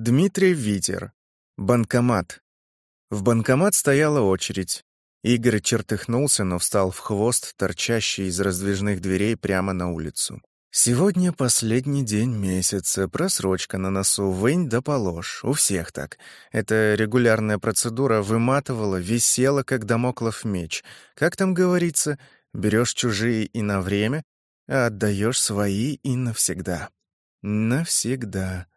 Дмитрий Витер. Банкомат. В банкомат стояла очередь. Игорь чертыхнулся, но встал в хвост, торчащий из раздвижных дверей прямо на улицу. Сегодня последний день месяца, просрочка на носу, вынь да положь. У всех так. Эта регулярная процедура выматывала, висела, как домоклов меч. Как там говорится, берешь чужие и на время, а отдаешь свои и навсегда. Навсегда.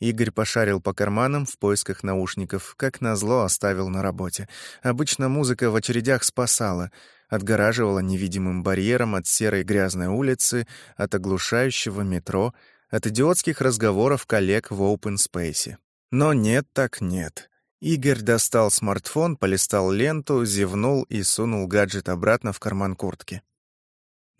Игорь пошарил по карманам в поисках наушников, как назло оставил на работе. Обычно музыка в очередях спасала, отгораживала невидимым барьером от серой грязной улицы, от оглушающего метро, от идиотских разговоров коллег в open space. Но нет так нет. Игорь достал смартфон, полистал ленту, зевнул и сунул гаджет обратно в карман куртки.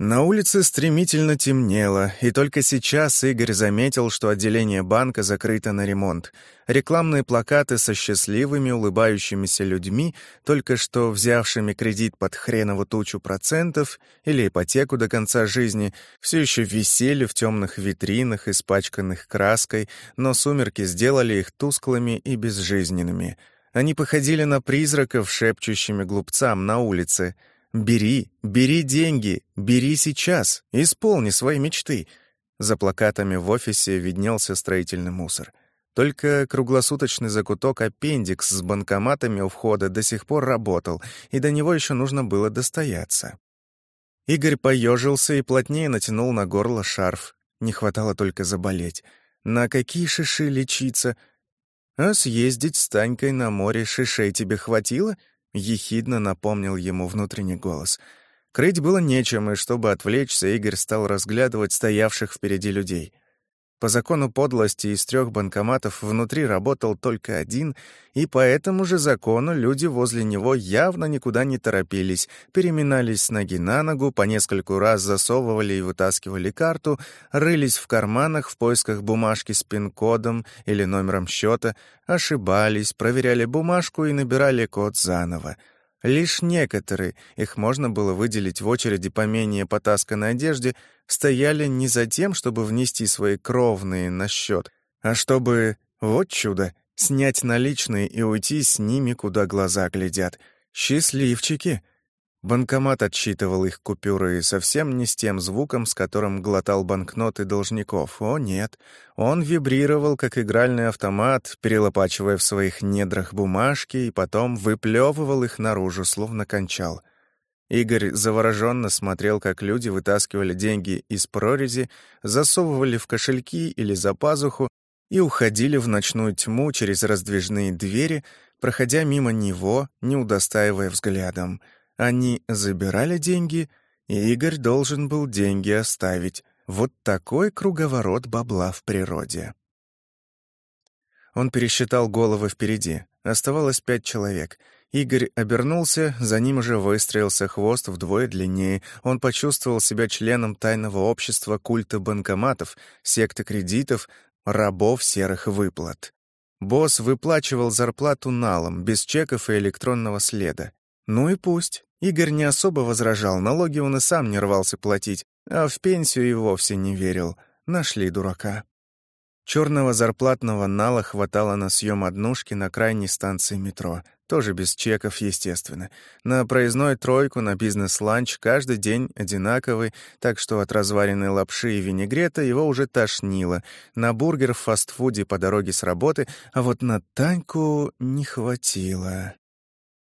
На улице стремительно темнело, и только сейчас Игорь заметил, что отделение банка закрыто на ремонт. Рекламные плакаты со счастливыми, улыбающимися людьми, только что взявшими кредит под хренову тучу процентов или ипотеку до конца жизни, все еще висели в темных витринах, испачканных краской, но сумерки сделали их тусклыми и безжизненными. Они походили на призраков, шепчущими глупцам на улице — «Бери, бери деньги, бери сейчас, исполни свои мечты». За плакатами в офисе виднелся строительный мусор. Только круглосуточный закуток «Аппендикс» с банкоматами у входа до сих пор работал, и до него еще нужно было достояться. Игорь поежился и плотнее натянул на горло шарф. Не хватало только заболеть. На какие шиши лечиться? А съездить с Танькой на море шишей тебе хватило? — ехидно напомнил ему внутренний голос. Крыть было нечем, и чтобы отвлечься, Игорь стал разглядывать стоявших впереди людей. По закону подлости из трех банкоматов внутри работал только один, и по этому же закону люди возле него явно никуда не торопились, переминались с ноги на ногу, по нескольку раз засовывали и вытаскивали карту, рылись в карманах в поисках бумажки с пин-кодом или номером счета, ошибались, проверяли бумажку и набирали код заново. Лишь некоторые, их можно было выделить в очереди по менее потасканной одежде, стояли не за тем, чтобы внести свои кровные на счет, а чтобы, вот чудо, снять наличные и уйти с ними, куда глаза глядят. Счастливчики! Банкомат отсчитывал их купюры совсем не с тем звуком, с которым глотал банкноты должников. О, нет. Он вибрировал, как игральный автомат, перелопачивая в своих недрах бумажки и потом выплевывал их наружу, словно кончал. Игорь завороженно смотрел, как люди вытаскивали деньги из прорези, засовывали в кошельки или за пазуху и уходили в ночную тьму через раздвижные двери, проходя мимо него, не удостаивая взглядом — они забирали деньги, и Игорь должен был деньги оставить. Вот такой круговорот бабла в природе. Он пересчитал головы впереди. Оставалось пять человек. Игорь обернулся, за ним уже выстроился хвост вдвое длиннее. Он почувствовал себя членом тайного общества культа банкоматов, секты кредитов, рабов серых выплат. Босс выплачивал зарплату налом, без чеков и электронного следа. Ну и пусть. Игорь не особо возражал, налоги он и сам не рвался платить, а в пенсию и вовсе не верил. Нашли дурака. Черного зарплатного нала хватало на съем однушки на крайней станции метро. Тоже без чеков, естественно. На проездной тройку, на бизнес-ланч каждый день одинаковый, так что от разваренной лапши и винегрета его уже тошнило. На бургер в фастфуде по дороге с работы, а вот на Таньку не хватило.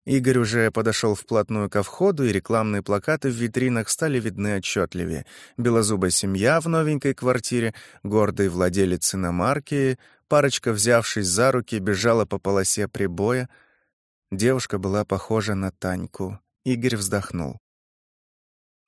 Игорь уже подошел вплотную ко входу, и рекламные плакаты в витринах стали видны отчетливее. Белозубая семья в новенькой квартире, гордый владелец иномарки, парочка, взявшись за руки, бежала по полосе прибоя. Девушка была похожа на Таньку. Игорь вздохнул.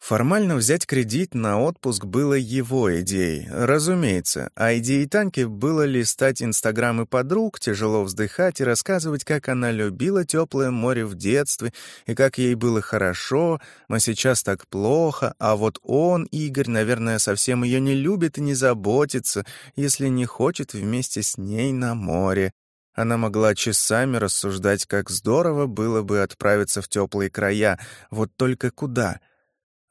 Формально взять кредит на отпуск было его идеей, разумеется, а идеей Таньки было листать инстаграмы подруг, тяжело вздыхать и рассказывать, как она любила теплое море в детстве и как ей было хорошо, но сейчас так плохо, а вот он, Игорь, наверное, совсем ее не любит и не заботится, если не хочет вместе с ней на море. Она могла часами рассуждать, как здорово было бы отправиться в теплые края, вот только куда —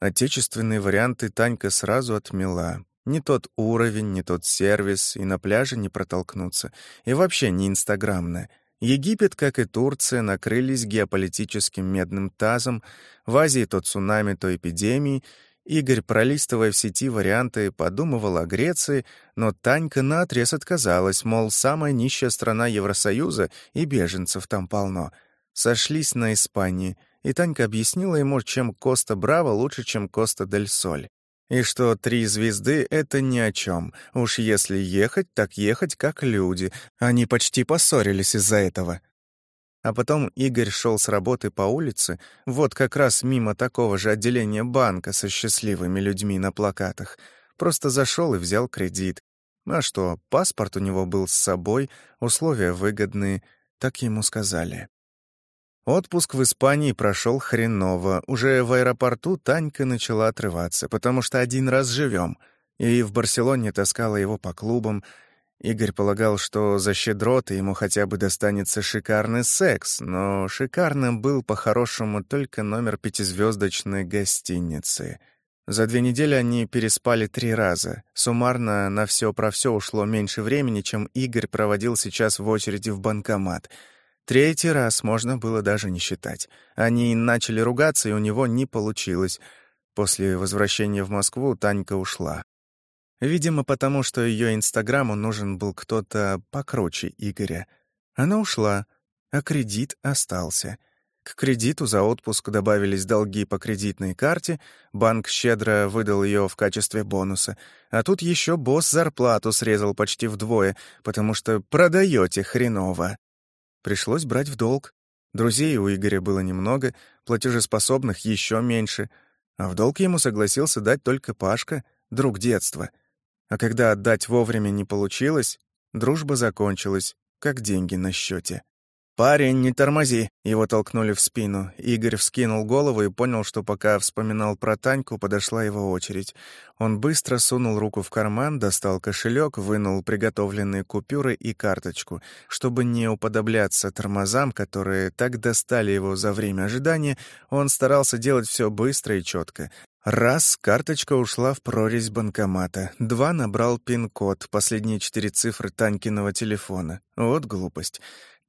Отечественные варианты Танька сразу отмела. Не тот уровень, не тот сервис, и на пляже не протолкнуться. И вообще не инстаграмное. Египет, как и Турция, накрылись геополитическим медным тазом, в Азии то цунами, то эпидемии. Игорь, пролистывая в сети варианты, подумывал о Греции, но Танька наотрез отказалась, мол, самая нищая страна Евросоюза, и беженцев там полно. Сошлись на Испании, и Танька объяснила ему, чем Коста Браво лучше, чем Коста Дель Соль. И что три звезды — это ни о чем. Уж если ехать, так ехать как люди. Они почти поссорились из-за этого. А потом Игорь шел с работы по улице, вот как раз мимо такого же отделения банка со счастливыми людьми на плакатах. Просто зашел и взял кредит. А что, паспорт у него был с собой, условия выгодные, так ему сказали. Отпуск в Испании прошел хреново. Уже в аэропорту Танька начала отрываться, потому что один раз живем. И в Барселоне таскала его по клубам. Игорь полагал, что за щедроты ему хотя бы достанется шикарный секс, но шикарным был по-хорошему только номер пятизвездочной гостиницы. За две недели они переспали три раза. Суммарно на все про все ушло меньше времени, чем Игорь проводил сейчас в очереди в банкомат — Третий раз можно было даже не считать. Они начали ругаться, и у него не получилось. После возвращения в Москву Танька ушла. Видимо, потому что ее Инстаграму нужен был кто-то покруче Игоря. Она ушла, а кредит остался. К кредиту за отпуск добавились долги по кредитной карте, банк щедро выдал ее в качестве бонуса, а тут еще босс зарплату срезал почти вдвое, потому что продаете хреново. Пришлось брать в долг. Друзей у Игоря было немного, платежеспособных еще меньше, а в долг ему согласился дать только Пашка, друг детства. А когда отдать вовремя не получилось, дружба закончилась, как деньги на счете. «Парень, не тормози!» Его толкнули в спину. Игорь вскинул голову и понял, что пока вспоминал про Таньку, подошла его очередь. Он быстро сунул руку в карман, достал кошелек, вынул приготовленные купюры и карточку. Чтобы не уподобляться тормозам, которые так достали его за время ожидания, он старался делать все быстро и четко. Раз, карточка ушла в прорезь банкомата. Два, набрал пин-код, последние четыре цифры Танькиного телефона. Вот глупость.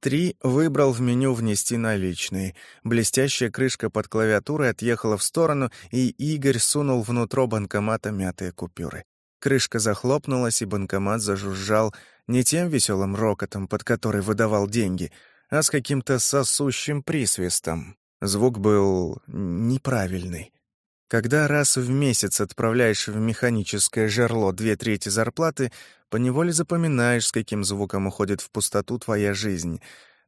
Три выбрал в меню «Внести наличные». Блестящая крышка под клавиатурой отъехала в сторону, и Игорь сунул внутрь банкомата мятые купюры. Крышка захлопнулась, и банкомат зажужжал не тем веселым рокотом, под который выдавал деньги, а с каким-то сосущим присвистом. Звук был неправильный. Когда раз в месяц отправляешь в механическое жерло две трети зарплаты, поневоле запоминаешь, с каким звуком уходит в пустоту твоя жизнь.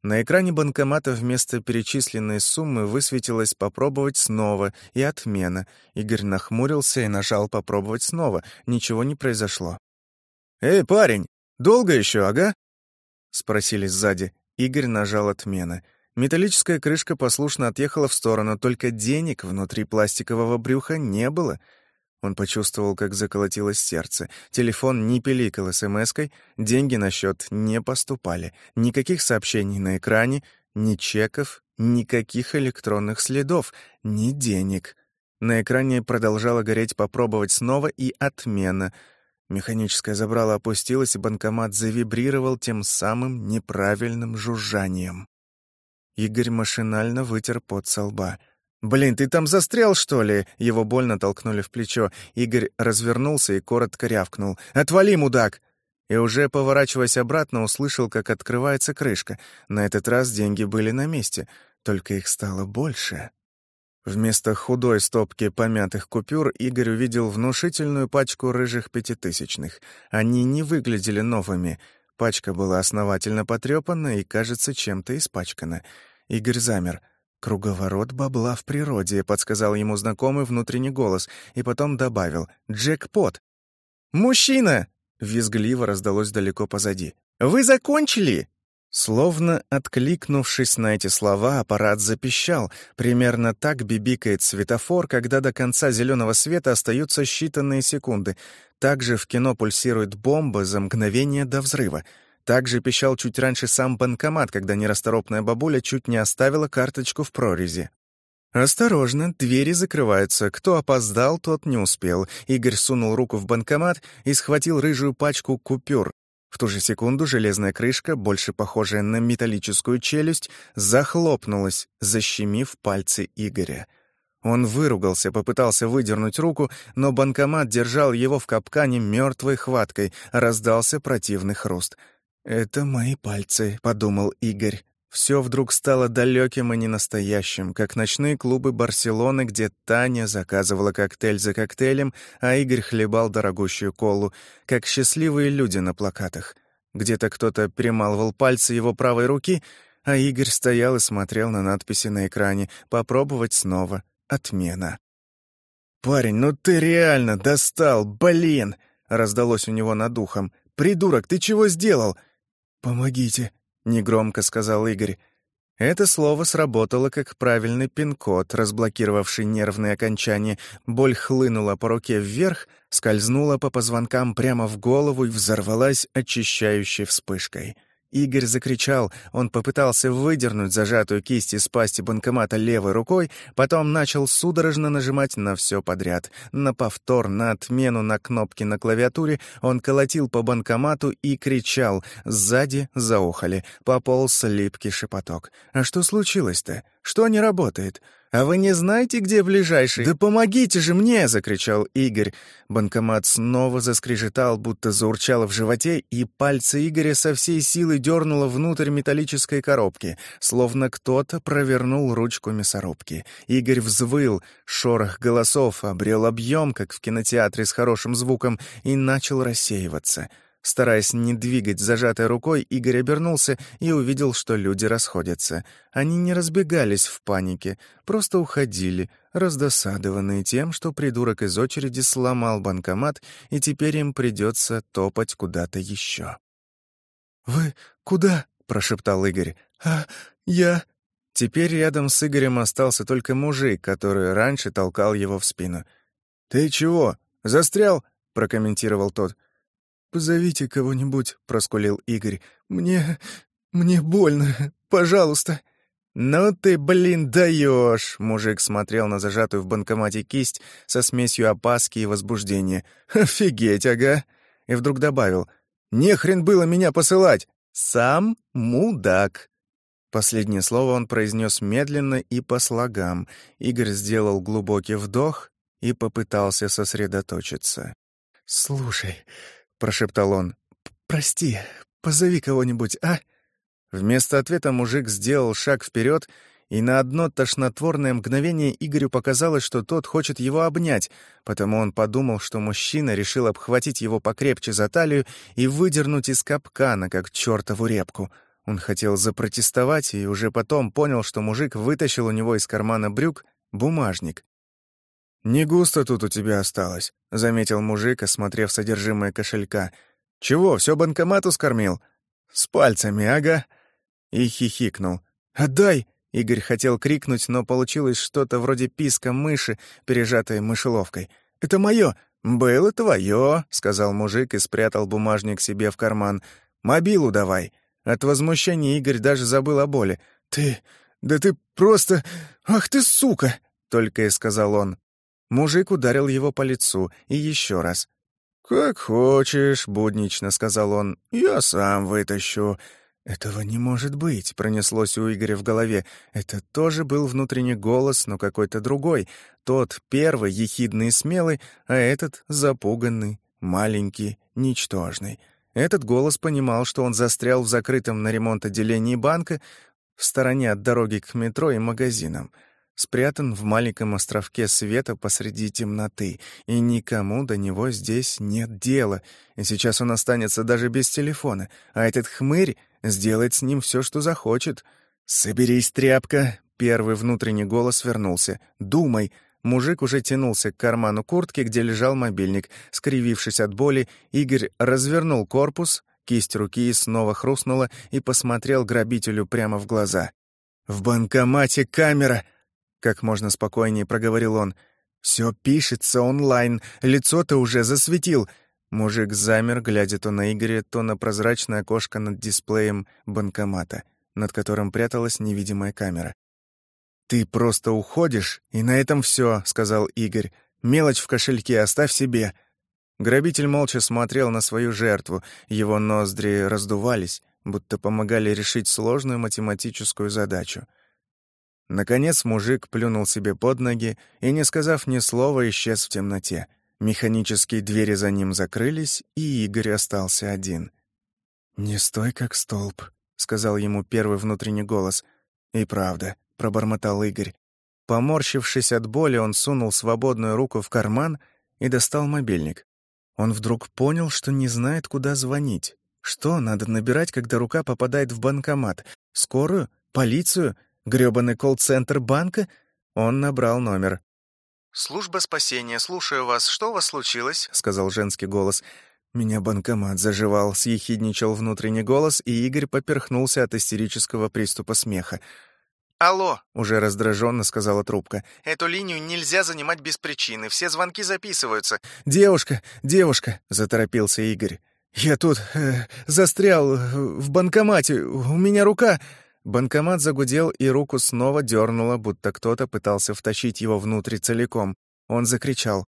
На экране банкомата вместо перечисленной суммы высветилось «попробовать снова» и «отмена». Игорь нахмурился и нажал «попробовать снова». Ничего не произошло. «Эй, парень, долго еще, ага?» — спросили сзади. Игорь нажал «отмена». Металлическая крышка послушно отъехала в сторону, только денег внутри пластикового брюха не было. Он почувствовал, как заколотилось сердце. Телефон не пиликал смс-кой, деньги на счет не поступали. Никаких сообщений на экране, ни чеков, никаких электронных следов, ни денег. На экране продолжала гореть «попробовать снова» и «отмена». Механическое забрало опустилось, и банкомат завибрировал тем самым неправильным жужжанием. Игорь машинально вытер пот со лба. «Блин, ты там застрял, что ли?» Его больно толкнули в плечо. Игорь развернулся и коротко рявкнул. «Отвали, мудак!» И уже поворачиваясь обратно, услышал, как открывается крышка. На этот раз деньги были на месте, только их стало больше. Вместо худой стопки помятых купюр Игорь увидел внушительную пачку рыжих пятитысячных. Они не выглядели новыми — Пачка была основательно потрепана и, кажется, чем-то испачкана. Игорь замер. «Круговорот бабла в природе», — подсказал ему знакомый внутренний голос, и потом добавил «Джекпот». «Мужчина!» — визгливо раздалось далеко позади. «Вы закончили?» Словно откликнувшись на эти слова, аппарат запищал. Примерно так бибикает светофор, когда до конца зеленого света остаются считанные секунды. Также в кино пульсирует бомба за мгновение до взрыва. Также пищал чуть раньше сам банкомат, когда нерасторопная бабуля чуть не оставила карточку в прорези. «Осторожно, двери закрываются. Кто опоздал, тот не успел». Игорь сунул руку в банкомат и схватил рыжую пачку купюр. В ту же секунду железная крышка, больше похожая на металлическую челюсть, захлопнулась, защемив пальцы Игоря. Он выругался, попытался выдернуть руку, но банкомат держал его в капкане мертвой хваткой, раздался противный хруст. «Это мои пальцы», — подумал Игорь. Все вдруг стало далеким и ненастоящим, как ночные клубы Барселоны, где Таня заказывала коктейль за коктейлем, а Игорь хлебал дорогущую колу, как счастливые люди на плакатах. Где-то кто-то перемалывал пальцы его правой руки, а Игорь стоял и смотрел на надписи на экране «Попробовать снова. Отмена». «Парень, ну ты реально достал, блин!» — раздалось у него над ухом. «Придурок, ты чего сделал?» «Помогите», — негромко сказал Игорь. Это слово сработало как правильный пин-код, разблокировавший нервные окончания. Боль хлынула по руке вверх, скользнула по позвонкам прямо в голову и взорвалась очищающей вспышкой. Игорь закричал, он попытался выдернуть зажатую кисть из пасти банкомата левой рукой, потом начал судорожно нажимать на все подряд. На повтор, на отмену, на кнопки на клавиатуре он колотил по банкомату и кричал. Сзади заохали, пополз липкий шепоток. «А что случилось-то? Что не работает?» «А вы не знаете, где ближайший?» «Да помогите же мне!» — закричал Игорь. Банкомат снова заскрежетал, будто заурчало в животе, и пальцы Игоря со всей силы дернуло внутрь металлической коробки, словно кто-то провернул ручку мясорубки. Игорь взвыл, шорох голосов обрел объем, как в кинотеатре с хорошим звуком, и начал рассеиваться — Стараясь не двигать зажатой рукой, Игорь обернулся и увидел, что люди расходятся. Они не разбегались в панике, просто уходили, раздосадованные тем, что придурок из очереди сломал банкомат, и теперь им придется топать куда-то еще. «Вы куда?» — прошептал Игорь. «А я...» Теперь рядом с Игорем остался только мужик, который раньше толкал его в спину. «Ты чего, застрял?» — прокомментировал тот. «Позовите кого-нибудь», — проскулил Игорь. «Мне... мне больно. Пожалуйста». «Ну ты, блин, даешь!» — мужик смотрел на зажатую в банкомате кисть со смесью опаски и возбуждения. «Офигеть, ага!» И вдруг добавил. «Не хрен было меня посылать! Сам мудак!» Последнее слово он произнес медленно и по слогам. Игорь сделал глубокий вдох и попытался сосредоточиться. «Слушай, — прошептал он. «Прости, позови кого-нибудь, а?» Вместо ответа мужик сделал шаг вперед, и на одно тошнотворное мгновение Игорю показалось, что тот хочет его обнять, потому он подумал, что мужчина решил обхватить его покрепче за талию и выдернуть из капкана, как чертову репку. Он хотел запротестовать и уже потом понял, что мужик вытащил у него из кармана брюк бумажник. «Не густо тут у тебя осталось», — заметил мужик, осмотрев содержимое кошелька. «Чего, все банкомату скормил?» «С пальцами, ага». И хихикнул. «Отдай!» — Игорь хотел крикнуть, но получилось что-то вроде писка мыши, пережатой мышеловкой. «Это мое!» «Было твое», — сказал мужик и спрятал бумажник себе в карман. «Мобилу давай». От возмущения Игорь даже забыл о боли. «Ты... да ты просто... ах ты сука!» — только и сказал он. Мужик ударил его по лицу и еще раз. «Как хочешь», — буднично сказал он, — «я сам вытащу». «Этого не может быть», — пронеслось у Игоря в голове. Это тоже был внутренний голос, но какой-то другой. Тот первый, ехидный и смелый, а этот запуганный, маленький, ничтожный. Этот голос понимал, что он застрял в закрытом на ремонт отделении банка в стороне от дороги к метро и магазинам спрятан в маленьком островке света посреди темноты, и никому до него здесь нет дела, и сейчас он останется даже без телефона, а этот хмырь сделает с ним все, что захочет. «Соберись, тряпка!» — первый внутренний голос вернулся. «Думай!» Мужик уже тянулся к карману куртки, где лежал мобильник. Скривившись от боли, Игорь развернул корпус, кисть руки снова хрустнула и посмотрел грабителю прямо в глаза. «В банкомате камера!» Как можно спокойнее проговорил он. «Все пишется онлайн, лицо то уже засветил». Мужик замер, глядя то на Игоря, то на прозрачное окошко над дисплеем банкомата, над которым пряталась невидимая камера. «Ты просто уходишь, и на этом все, сказал Игорь. «Мелочь в кошельке оставь себе». Грабитель молча смотрел на свою жертву, его ноздри раздувались, будто помогали решить сложную математическую задачу. Наконец мужик плюнул себе под ноги и, не сказав ни слова, исчез в темноте. Механические двери за ним закрылись, и Игорь остался один. «Не стой как столб», — сказал ему первый внутренний голос. «И правда», — пробормотал Игорь. Поморщившись от боли, он сунул свободную руку в карман и достал мобильник. Он вдруг понял, что не знает, куда звонить. Что надо набирать, когда рука попадает в банкомат? Скорую? Полицию? Грёбаный колл-центр банка? Он набрал номер. «Служба спасения, слушаю вас. Что у вас случилось?» — сказал женский голос. «Меня банкомат заживал», — съехидничал внутренний голос, и Игорь поперхнулся от истерического приступа смеха. «Алло», — уже раздраженно сказала трубка. «Эту линию нельзя занимать без причины. Все звонки записываются». «Девушка, девушка», — заторопился Игорь. «Я тут э, застрял в банкомате. У меня рука...» Банкомат загудел, и руку снова дернуло, будто кто-то пытался втащить его внутрь целиком. Он закричал.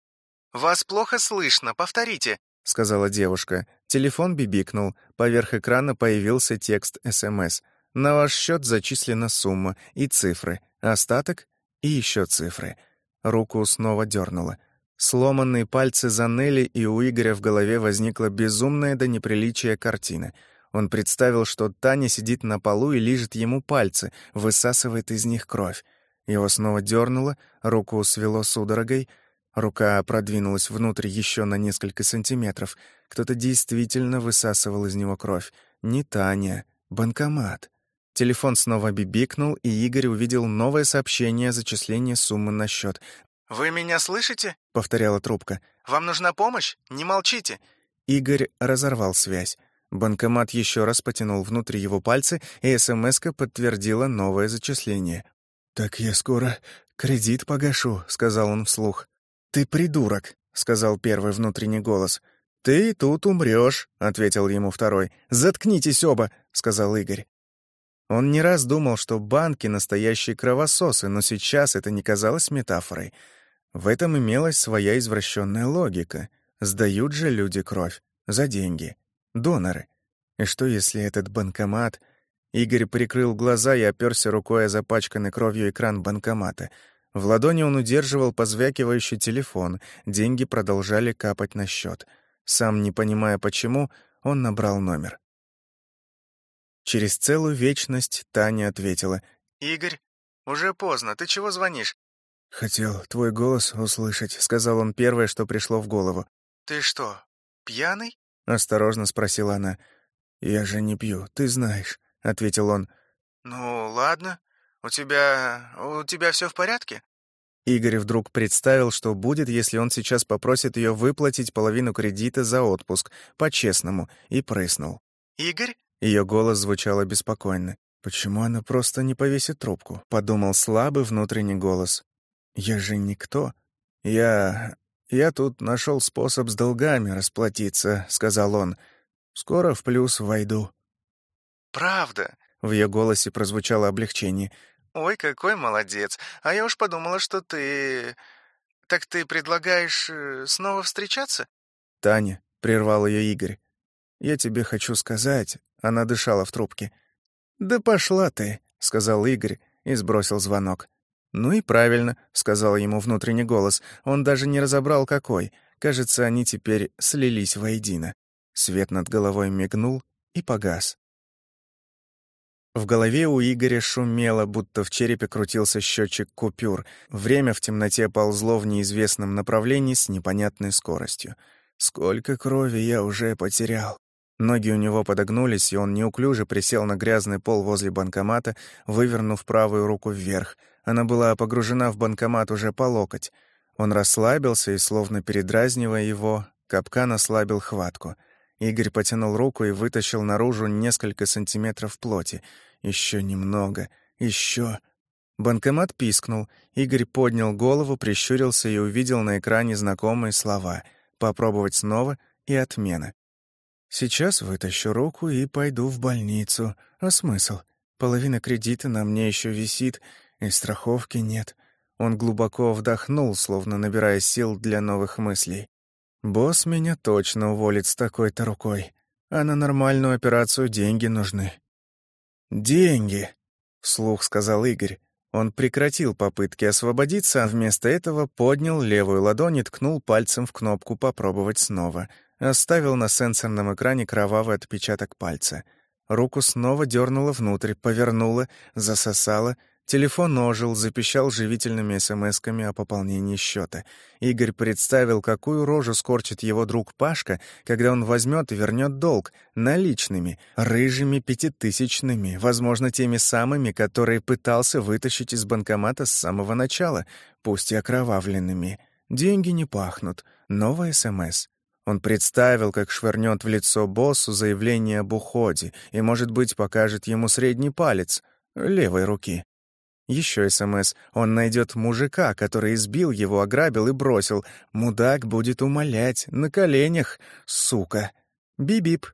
«Вас плохо слышно, повторите», — сказала девушка. Телефон бибикнул. Поверх экрана появился текст СМС. «На ваш счет зачислена сумма и цифры. Остаток и еще цифры». Руку снова дернуло. Сломанные пальцы заныли, и у Игоря в голове возникла безумная до неприличия картина — он представил, что Таня сидит на полу и лижет ему пальцы, высасывает из них кровь. Его снова дернуло, руку свело судорогой, рука продвинулась внутрь еще на несколько сантиметров. Кто-то действительно высасывал из него кровь. Не Таня, банкомат. Телефон снова бибикнул, и Игорь увидел новое сообщение о зачислении суммы на счет. «Вы меня слышите?» — повторяла трубка. «Вам нужна помощь? Не молчите!» Игорь разорвал связь. Банкомат еще раз потянул внутрь его пальцы, и смс подтвердила новое зачисление. «Так я скоро кредит погашу», — сказал он вслух. «Ты придурок», — сказал первый внутренний голос. «Ты тут умрешь», — ответил ему второй. «Заткнитесь оба», — сказал Игорь. Он не раз думал, что банки — настоящие кровососы, но сейчас это не казалось метафорой. В этом имелась своя извращенная логика. Сдают же люди кровь за деньги. Доноры. И что, если этот банкомат... Игорь прикрыл глаза и оперся рукой о запачканный кровью экран банкомата. В ладони он удерживал позвякивающий телефон, деньги продолжали капать на счет. Сам не понимая почему, он набрал номер. Через целую вечность Таня ответила. «Игорь, уже поздно, ты чего звонишь?» «Хотел твой голос услышать», — сказал он первое, что пришло в голову. «Ты что, пьяный?» — осторожно спросила она. «Я же не пью, ты знаешь», — ответил он. «Ну, ладно. У тебя... у тебя все в порядке?» Игорь вдруг представил, что будет, если он сейчас попросит ее выплатить половину кредита за отпуск, по-честному, и прыснул. «Игорь?» Ее голос звучал обеспокоенно. «Почему она просто не повесит трубку?» — подумал слабый внутренний голос. «Я же никто. Я... «Я тут нашел способ с долгами расплатиться», — сказал он. «Скоро в плюс войду». «Правда?» — в ее голосе прозвучало облегчение. «Ой, какой молодец! А я уж подумала, что ты... Так ты предлагаешь э, снова встречаться?» «Таня», — прервал ее Игорь, — «я тебе хочу сказать...» — она дышала в трубке. «Да пошла ты», — сказал Игорь и сбросил звонок. «Ну и правильно», — сказал ему внутренний голос. Он даже не разобрал, какой. Кажется, они теперь слились воедино. Свет над головой мигнул и погас. В голове у Игоря шумело, будто в черепе крутился счетчик купюр. Время в темноте ползло в неизвестном направлении с непонятной скоростью. «Сколько крови я уже потерял!» Ноги у него подогнулись, и он неуклюже присел на грязный пол возле банкомата, вывернув правую руку вверх — она была погружена в банкомат уже по локоть. Он расслабился и, словно передразнивая его, капкан ослабил хватку. Игорь потянул руку и вытащил наружу несколько сантиметров плоти. Еще немного. Еще. Банкомат пискнул. Игорь поднял голову, прищурился и увидел на экране знакомые слова. «Попробовать снова» и «Отмена». «Сейчас вытащу руку и пойду в больницу. А смысл? Половина кредита на мне еще висит, И страховки нет. Он глубоко вдохнул, словно набирая сил для новых мыслей. «Босс меня точно уволит с такой-то рукой, а на нормальную операцию деньги нужны». «Деньги!» — вслух сказал Игорь. Он прекратил попытки освободиться, а вместо этого поднял левую ладонь и ткнул пальцем в кнопку «Попробовать снова». Оставил на сенсорном экране кровавый отпечаток пальца. Руку снова дернула внутрь, повернула, засосала — Телефон ожил, запищал живительными смс-ками о пополнении счета. Игорь представил, какую рожу скорчит его друг Пашка, когда он возьмет и вернет долг наличными, рыжими пятитысячными, возможно, теми самыми, которые пытался вытащить из банкомата с самого начала, пусть и окровавленными. Деньги не пахнут. Новая СМС. Он представил, как швырнет в лицо боссу заявление об уходе и, может быть, покажет ему средний палец левой руки. Еще СМС. Он найдет мужика, который избил его, ограбил и бросил. Мудак будет умолять. На коленях. Сука. Бип-бип.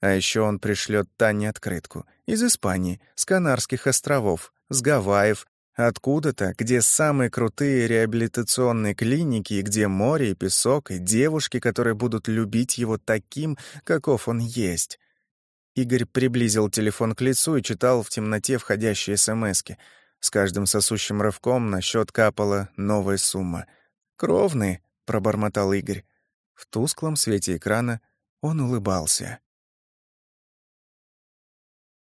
А еще он пришлет Тане открытку. Из Испании, с Канарских островов, с Гавайев, Откуда-то, где самые крутые реабилитационные клиники, и где море и песок, и девушки, которые будут любить его таким, каков он есть. Игорь приблизил телефон к лицу и читал в темноте входящие СМСки — с каждым сосущим рывком на счет капала новая сумма. «Кровные», — пробормотал Игорь. В тусклом свете экрана он улыбался.